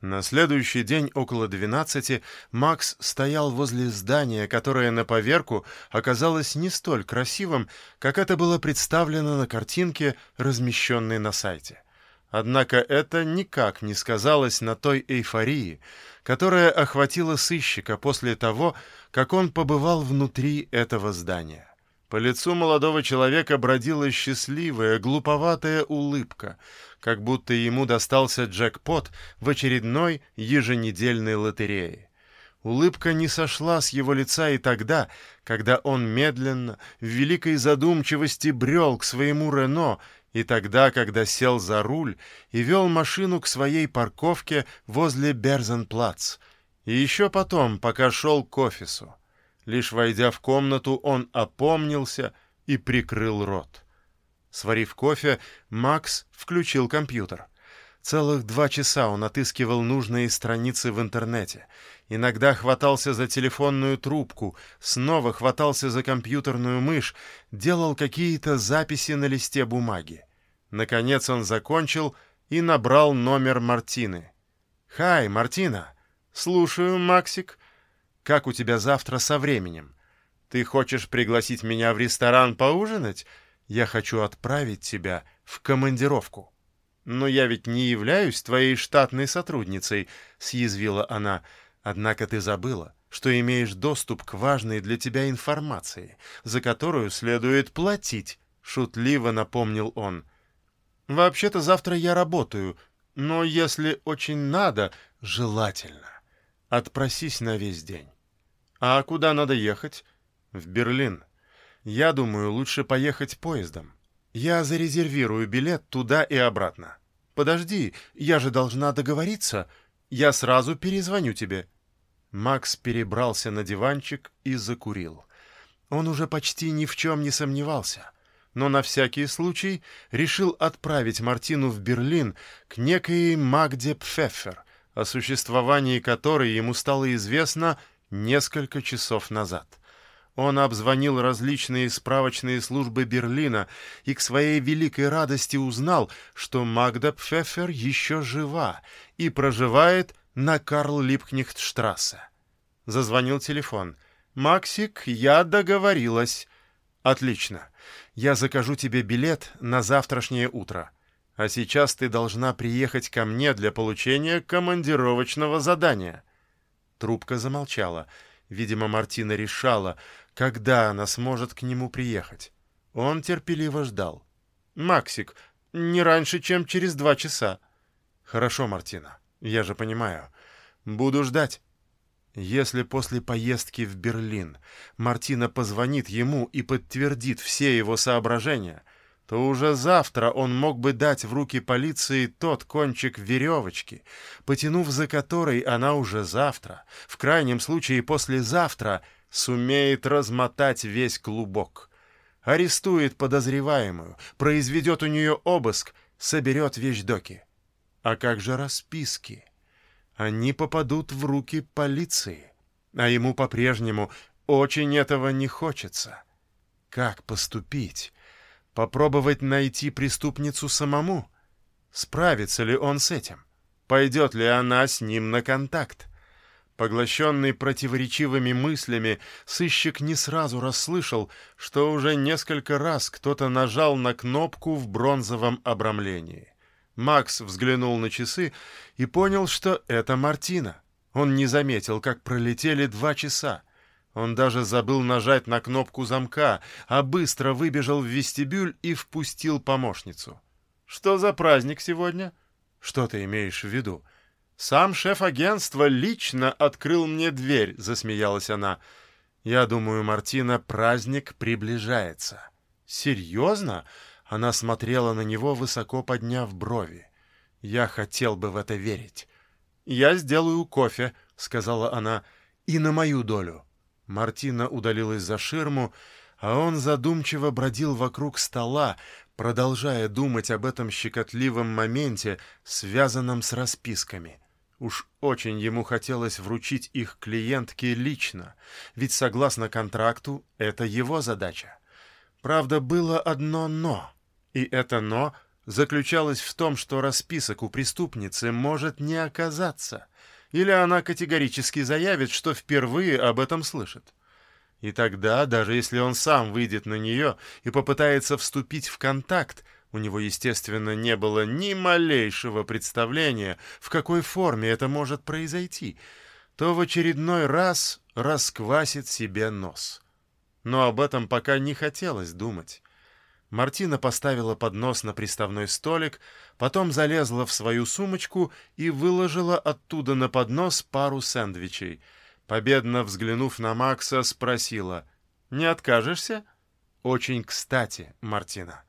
На следующий день около 12 Макс стоял возле здания, которое на поверку оказалось не столь красивым, как это было представлено на картинке, размещенной на сайте. Однако это никак не сказалось на той эйфории, которая охватила сыщика после того, как он побывал внутри этого здания. По лицу молодого человека бродила счастливая, глуповатая улыбка, как будто ему достался джекпот в очередной еженедельной лотерее. Улыбка не сошла с его лица и тогда, когда он медленно, в великой задумчивости брел к своему Рено, и тогда, когда сел за руль и вел машину к своей парковке возле Берзенплац, и еще потом, пока шел к офису. Лишь войдя в комнату, он опомнился и прикрыл рот. Сварив кофе, Макс включил компьютер. Целых два часа он отыскивал нужные страницы в интернете. Иногда хватался за телефонную трубку, снова хватался за компьютерную мышь, делал какие-то записи на листе бумаги. Наконец он закончил и набрал номер Мартины. «Хай, Мартина!» «Слушаю, Максик. Как у тебя завтра со временем? Ты хочешь пригласить меня в ресторан поужинать? Я хочу отправить тебя в командировку». «Но я ведь не являюсь твоей штатной сотрудницей», — съязвила она. «Однако ты забыла, что имеешь доступ к важной для тебя информации, за которую следует платить», — шутливо напомнил он. «Вообще-то завтра я работаю, но если очень надо, желательно. Отпросись на весь день». «А куда надо ехать?» «В Берлин. Я думаю, лучше поехать поездом. Я зарезервирую билет туда и обратно. Подожди, я же должна договориться. Я сразу перезвоню тебе». Макс перебрался на диванчик и закурил. Он уже почти ни в чем не сомневался, но на всякий случай решил отправить Мартину в Берлин к некой Магде Пфеффер, о существовании которой ему стало известно несколько часов назад. Он обзвонил различные справочные службы Берлина и к своей великой радости узнал, что Магда Пфеффер еще жива и проживает на Карл-Липкнихтштрассе. Зазвонил телефон. «Максик, я договорилась». «Отлично. Я закажу тебе билет на завтрашнее утро. А сейчас ты должна приехать ко мне для получения командировочного задания». Трубка замолчала. Видимо, Мартина решала, когда она сможет к нему приехать. Он терпеливо ждал. «Максик, не раньше, чем через два часа». «Хорошо, Мартина, я же понимаю. Буду ждать». Если после поездки в Берлин Мартина позвонит ему и подтвердит все его соображения, то уже завтра он мог бы дать в руки полиции тот кончик веревочки, потянув за которой она уже завтра, в крайнем случае послезавтра, сумеет размотать весь клубок. Арестует подозреваемую, произведет у нее обыск, соберет вещдоки. А как же расписки? Они попадут в руки полиции, а ему по-прежнему очень этого не хочется. Как поступить? Попробовать найти преступницу самому? Справится ли он с этим? Пойдет ли она с ним на контакт? Поглощенный противоречивыми мыслями, сыщик не сразу расслышал, что уже несколько раз кто-то нажал на кнопку в бронзовом обрамлении. Макс взглянул на часы и понял, что это Мартина. Он не заметил, как пролетели два часа. Он даже забыл нажать на кнопку замка, а быстро выбежал в вестибюль и впустил помощницу. «Что за праздник сегодня?» «Что ты имеешь в виду?» «Сам шеф агентства лично открыл мне дверь», — засмеялась она. «Я думаю, Мартина, праздник приближается». «Серьезно?» — она смотрела на него, высоко подняв брови. «Я хотел бы в это верить». «Я сделаю кофе», — сказала она, — «и на мою долю». Мартина удалилась за ширму, а он задумчиво бродил вокруг стола, продолжая думать об этом щекотливом моменте, связанном с расписками. Уж очень ему хотелось вручить их клиентке лично, ведь согласно контракту это его задача. Правда, было одно «но», и это «но» заключалась в том, что расписок у преступницы может не оказаться, или она категорически заявит, что впервые об этом слышит. И тогда, даже если он сам выйдет на нее и попытается вступить в контакт, у него, естественно, не было ни малейшего представления, в какой форме это может произойти, то в очередной раз расквасит себе нос. Но об этом пока не хотелось думать. Мартина поставила поднос на приставной столик, потом залезла в свою сумочку и выложила оттуда на поднос пару сэндвичей. Победно взглянув на Макса, спросила, «Не откажешься?» «Очень кстати, Мартина».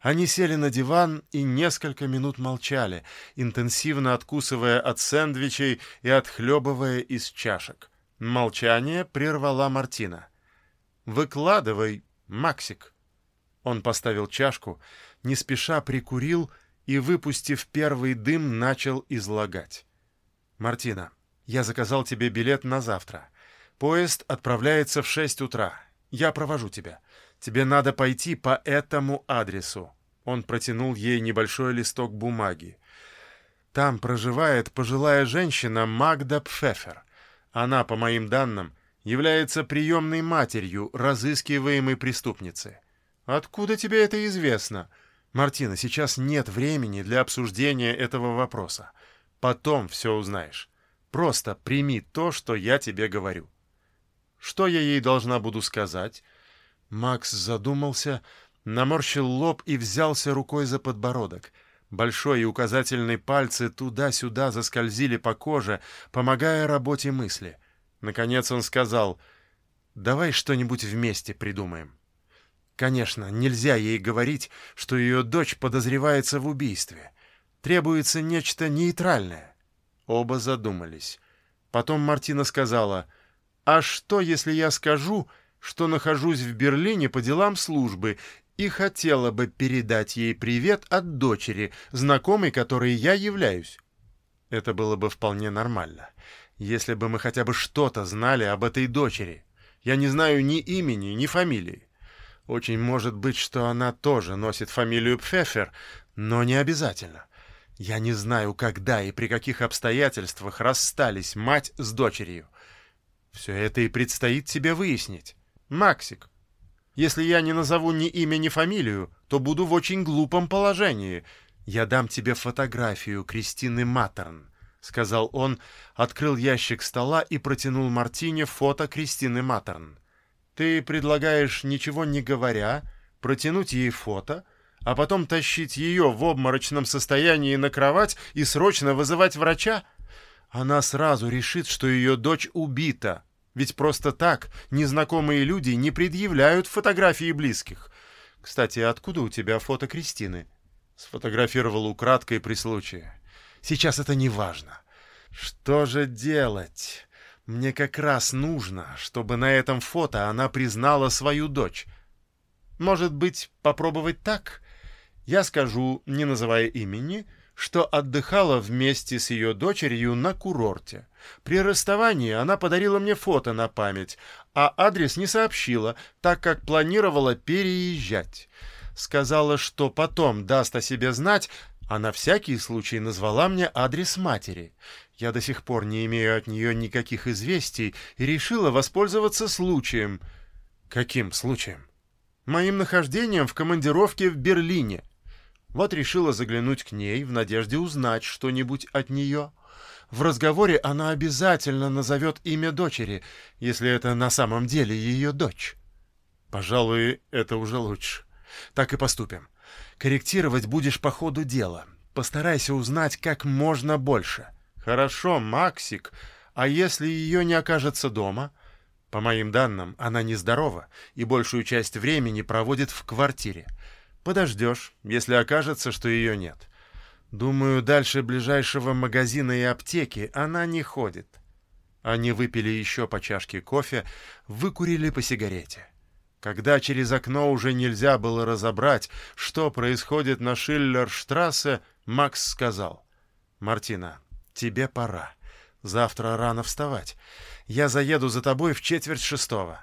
Они сели на диван и несколько минут молчали, интенсивно откусывая от сэндвичей и отхлебывая из чашек. Молчание прервала Мартина. «Выкладывай, Максик». Он поставил чашку, не спеша прикурил и, выпустив первый дым, начал излагать. «Мартина, я заказал тебе билет на завтра. Поезд отправляется в шесть утра. Я провожу тебя. Тебе надо пойти по этому адресу». Он протянул ей небольшой листок бумаги. «Там проживает пожилая женщина Магда Пфефер. Она, по моим данным, является приемной матерью разыскиваемой преступницы. «Откуда тебе это известно?» «Мартина, сейчас нет времени для обсуждения этого вопроса. Потом все узнаешь. Просто прими то, что я тебе говорю». «Что я ей должна буду сказать?» Макс задумался, наморщил лоб и взялся рукой за подбородок. Большой и указательный пальцы туда-сюда заскользили по коже, помогая работе мысли. Наконец он сказал, «Давай что-нибудь вместе придумаем». Конечно, нельзя ей говорить, что ее дочь подозревается в убийстве. Требуется нечто нейтральное. Оба задумались. Потом Мартина сказала, «А что, если я скажу, что нахожусь в Берлине по делам службы и хотела бы передать ей привет от дочери, знакомой которой я являюсь?» Это было бы вполне нормально, если бы мы хотя бы что-то знали об этой дочери. Я не знаю ни имени, ни фамилии. Очень может быть, что она тоже носит фамилию Пфеффер, но не обязательно. Я не знаю, когда и при каких обстоятельствах расстались мать с дочерью. Все это и предстоит тебе выяснить. Максик, если я не назову ни имя, ни фамилию, то буду в очень глупом положении. Я дам тебе фотографию Кристины Матерн, — сказал он, открыл ящик стола и протянул Мартине фото Кристины Матерн. Ты предлагаешь, ничего не говоря, протянуть ей фото, а потом тащить ее в обморочном состоянии на кровать и срочно вызывать врача? Она сразу решит, что ее дочь убита. Ведь просто так незнакомые люди не предъявляют фотографии близких. Кстати, откуда у тебя фото Кристины? Сфотографировал украдкой при случае. Сейчас это не важно. Что же делать? Мне как раз нужно, чтобы на этом фото она признала свою дочь. Может быть, попробовать так? Я скажу, не называя имени, что отдыхала вместе с ее дочерью на курорте. При расставании она подарила мне фото на память, а адрес не сообщила, так как планировала переезжать. Сказала, что потом даст о себе знать, а на всякий случай назвала мне адрес матери. Я до сих пор не имею от нее никаких известий и решила воспользоваться случаем. Каким случаем? Моим нахождением в командировке в Берлине. Вот решила заглянуть к ней в надежде узнать что-нибудь от нее. В разговоре она обязательно назовет имя дочери, если это на самом деле ее дочь. Пожалуй, это уже лучше. Так и поступим. Корректировать будешь по ходу дела. Постарайся узнать как можно больше. Хорошо, Максик. А если ее не окажется дома? По моим данным, она нездорова и большую часть времени проводит в квартире. Подождешь, если окажется, что ее нет. Думаю, дальше ближайшего магазина и аптеки она не ходит. Они выпили еще по чашке кофе, выкурили по сигарете. Когда через окно уже нельзя было разобрать, что происходит на Шиллерштрассе, Макс сказал, «Мартина, тебе пора. Завтра рано вставать. Я заеду за тобой в четверть шестого».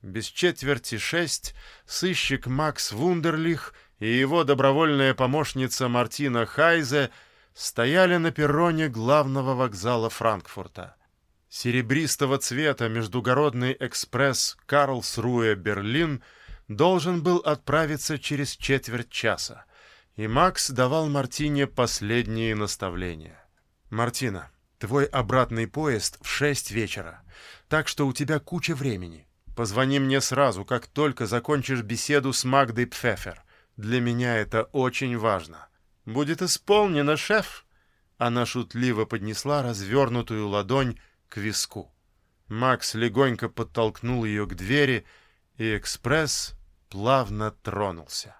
Без четверти шесть сыщик Макс Вундерлих и его добровольная помощница Мартина Хайзе стояли на перроне главного вокзала Франкфурта. Серебристого цвета междугородный экспресс Карлсруэ-Берлин должен был отправиться через четверть часа, и Макс давал Мартине последние наставления. «Мартина, твой обратный поезд в шесть вечера, так что у тебя куча времени. Позвони мне сразу, как только закончишь беседу с Магдой Пфефер. Для меня это очень важно». «Будет исполнено, шеф!» Она шутливо поднесла развернутую ладонь к виску. Макс легонько подтолкнул ее к двери, и экспресс плавно тронулся.